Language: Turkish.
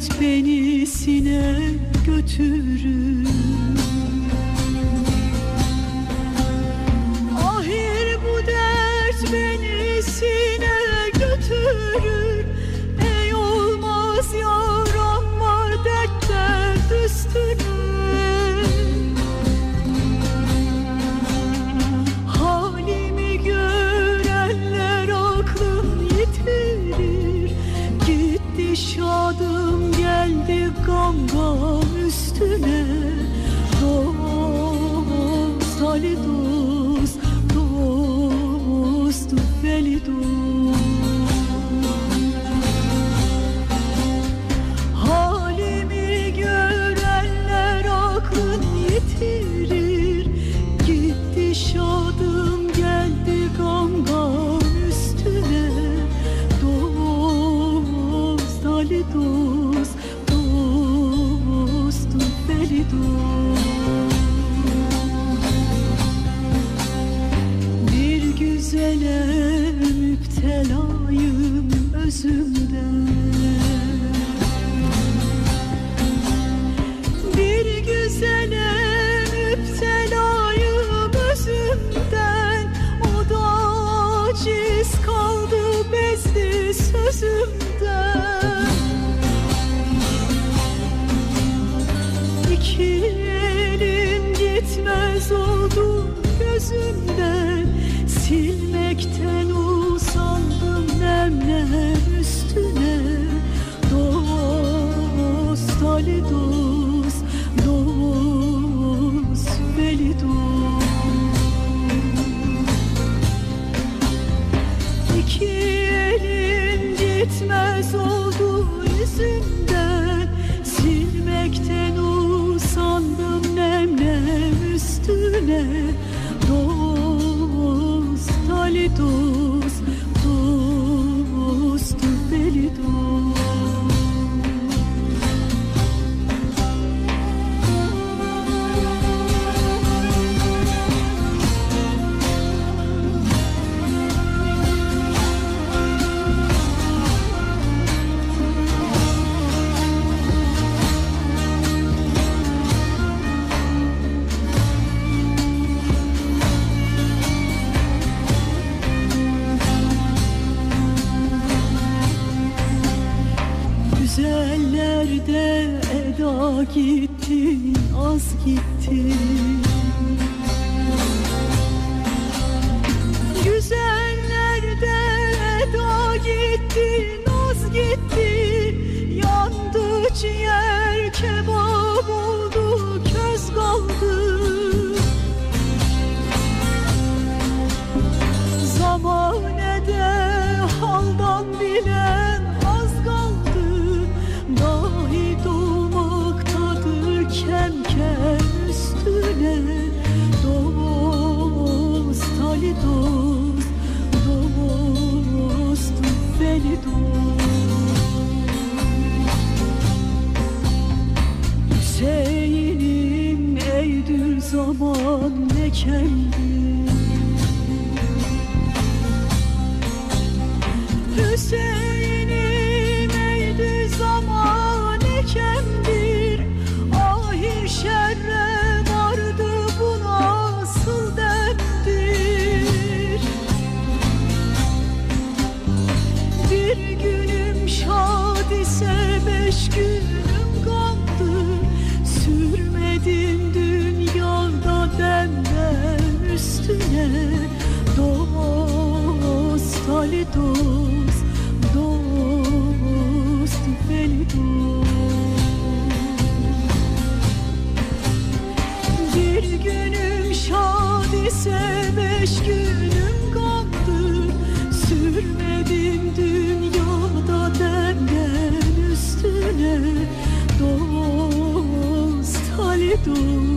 Dert beni sine götürür. Ahir bu dert beni sine götürür. üstüne Dost, Ali dost, dost, veli dost. Bir güzele müptelayım özümden. Bir güzele müptelayım özümden. O da aciz kaldı bezdi sözümden gitmez oldu gözümden. Silmekten usandım nemler üstüne. Dost Ali dost, dost İki elim gitmez oldu yüzünden. Silmekten usandım tonight Güzellerde eda gittin az gittin zaman ne kendi? Hüseyin'im üstüne Dost Ali dost, dost Veli dost Bir günüm şad ise beş günüm gamdır Sürmedim dünyada demden üstüne Dost Ali dost